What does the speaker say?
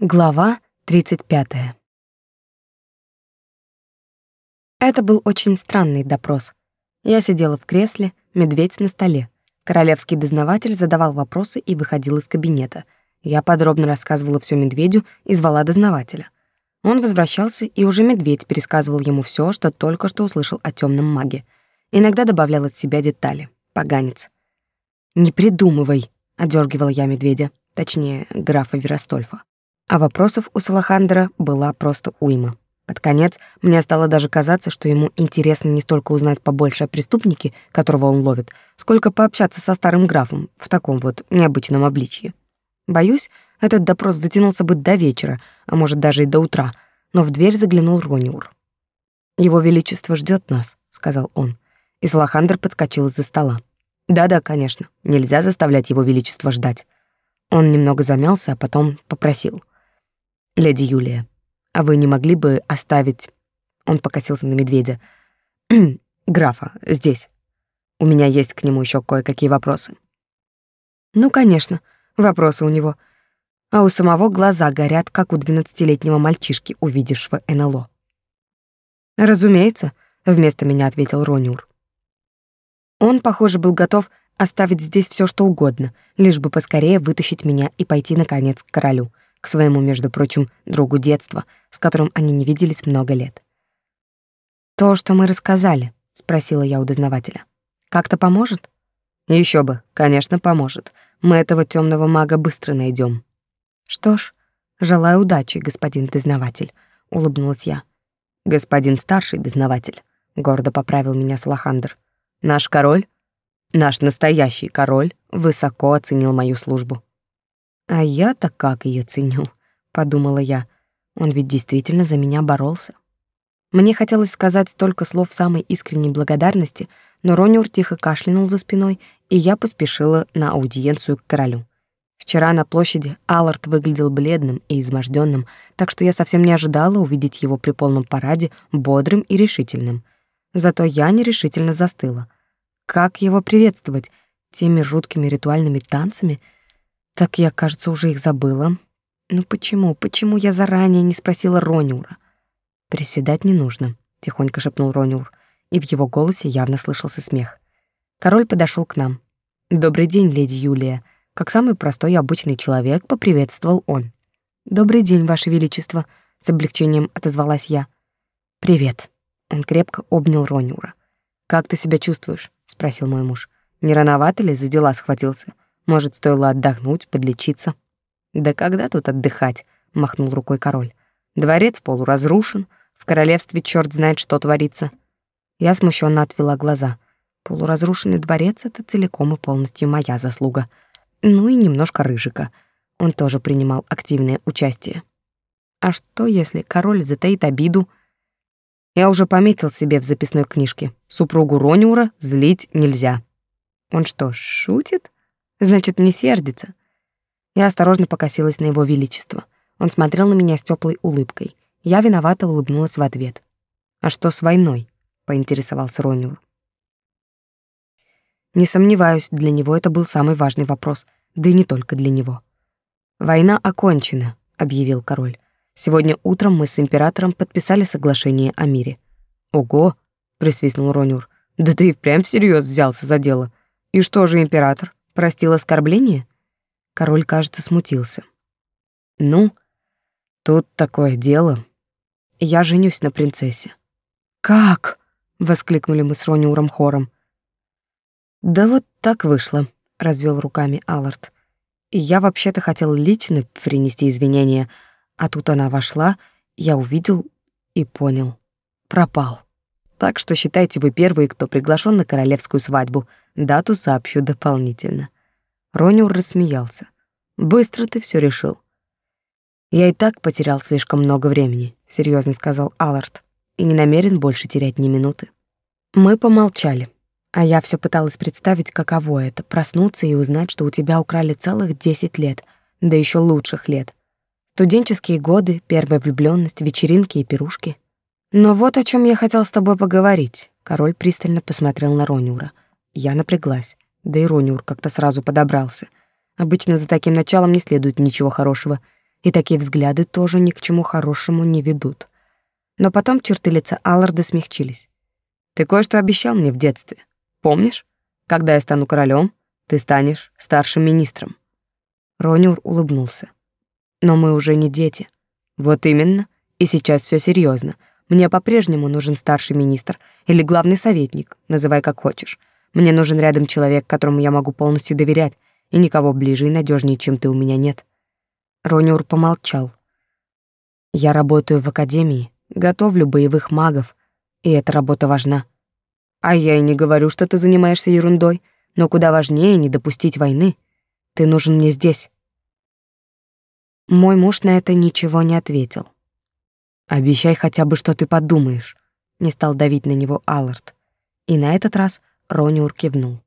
Глава 35. Это был очень странный допрос. Я сидела в кресле, медведь на столе. Королевский дознаватель задавал вопросы и выходил из кабинета. Я подробно рассказывала все медведю и звала дознавателя. Он возвращался, и уже медведь пересказывал ему все, что только что услышал о темном маге. Иногда добавлял от себя детали. Поганец. «Не придумывай», — одергивала я медведя, точнее, графа Веростольфа. А вопросов у Салахандра была просто уйма. Под конец мне стало даже казаться, что ему интересно не столько узнать побольше о преступнике, которого он ловит, сколько пообщаться со старым графом в таком вот необычном обличье. Боюсь, этот допрос затянулся бы до вечера, а может даже и до утра, но в дверь заглянул Рониур. «Его Величество ждет нас», — сказал он. И Салахандр подскочил из-за стола. «Да-да, конечно, нельзя заставлять Его Величество ждать». Он немного замялся, а потом попросил. «Леди Юлия, а вы не могли бы оставить...» Он покосился на медведя. «Графа, здесь. У меня есть к нему еще кое-какие вопросы». «Ну, конечно, вопросы у него. А у самого глаза горят, как у двенадцатилетнего мальчишки, увидевшего НЛО». «Разумеется», — вместо меня ответил Рониур. Он, похоже, был готов оставить здесь все, что угодно, лишь бы поскорее вытащить меня и пойти, наконец, к королю — к своему, между прочим, другу детства, с которым они не виделись много лет. «То, что мы рассказали», — спросила я у дознавателя, — «как-то поможет?» Еще бы, конечно, поможет. Мы этого темного мага быстро найдем. «Что ж, желаю удачи, господин дознаватель», — улыбнулась я. «Господин старший дознаватель», — гордо поправил меня Салахандр. «Наш король, наш настоящий король, высоко оценил мою службу». А я-то как ее ценю, подумала я. Он ведь действительно за меня боролся. Мне хотелось сказать столько слов самой искренней благодарности, но Рониур тихо кашлянул за спиной, и я поспешила на аудиенцию к королю. Вчера на площади Аллард выглядел бледным и изможденным, так что я совсем не ожидала увидеть его при полном параде бодрым и решительным. Зато я нерешительно застыла. Как его приветствовать? Теми жуткими ритуальными танцами — так я, кажется, уже их забыла. Ну почему, почему я заранее не спросила Рониура? Приседать не нужно, тихонько шепнул Рониур, и в его голосе явно слышался смех. Король подошел к нам. Добрый день, леди Юлия. Как самый простой и обычный человек поприветствовал он. Добрый день, ваше величество, с облегчением отозвалась я. Привет. Он крепко обнял Рониура. Как ты себя чувствуешь? спросил мой муж. Не рановато ли за дела схватился? Может, стоило отдохнуть, подлечиться? Да когда тут отдыхать? махнул рукой король. Дворец полуразрушен, в королевстве черт знает, что творится. Я смущенно отвела глаза. Полуразрушенный дворец — это целиком и полностью моя заслуга. Ну и немножко Рыжика. Он тоже принимал активное участие. А что, если король затаит обиду? Я уже пометил себе в записной книжке. Супругу Рониура злить нельзя. Он что, шутит? Значит, не сердится. Я осторожно покосилась на его величество. Он смотрел на меня с теплой улыбкой. Я виновато улыбнулась в ответ. «А что с войной?» — поинтересовался Рониур. Не сомневаюсь, для него это был самый важный вопрос, да и не только для него. «Война окончена», — объявил король. «Сегодня утром мы с императором подписали соглашение о мире». «Ого!» — присвистнул Рониур. «Да ты и впрямь всерьез взялся за дело. И что же император? Простил оскорбление? Король, кажется, смутился. Ну, тут такое дело. Я женюсь на принцессе. Как? воскликнули мы с Рониуром хором. Да вот так вышло, развел руками Аллард. Я вообще-то хотел лично принести извинения, а тут она вошла, я увидел и понял. Пропал. Так что считайте вы первые, кто приглашен на королевскую свадьбу. Дату сообщу дополнительно. Рониур рассмеялся. Быстро ты все решил. Я и так потерял слишком много времени, серьезно сказал Аллард, и не намерен больше терять ни минуты. Мы помолчали, а я все пыталась представить, каково это проснуться и узнать, что у тебя украли целых десять лет, да еще лучших лет. Студенческие годы, первая влюбленность, вечеринки и пирушки. Но вот о чем я хотел с тобой поговорить. Король пристально посмотрел на Рониура. Я напряглась, да и Рониур как-то сразу подобрался. Обычно за таким началом не следует ничего хорошего. и такие взгляды тоже ни к чему хорошему не ведут. Но потом черты лица Алларда смягчились. «Ты кое-что обещал мне в детстве. Помнишь? Когда я стану королем, ты станешь старшим министром». Рониур улыбнулся. «Но мы уже не дети». «Вот именно. И сейчас все серьезно. Мне по-прежнему нужен старший министр или главный советник, называй как хочешь. Мне нужен рядом человек, которому я могу полностью доверять, и никого ближе и надежнее, чем ты, у меня нет». Рониур помолчал. «Я работаю в академии, готовлю боевых магов, и эта работа важна. А я и не говорю, что ты занимаешься ерундой, но куда важнее не допустить войны. Ты нужен мне здесь». Мой муж на это ничего не ответил. «Обещай хотя бы, что ты подумаешь», — не стал давить на него Аллард. И на этот раз Рониур кивнул.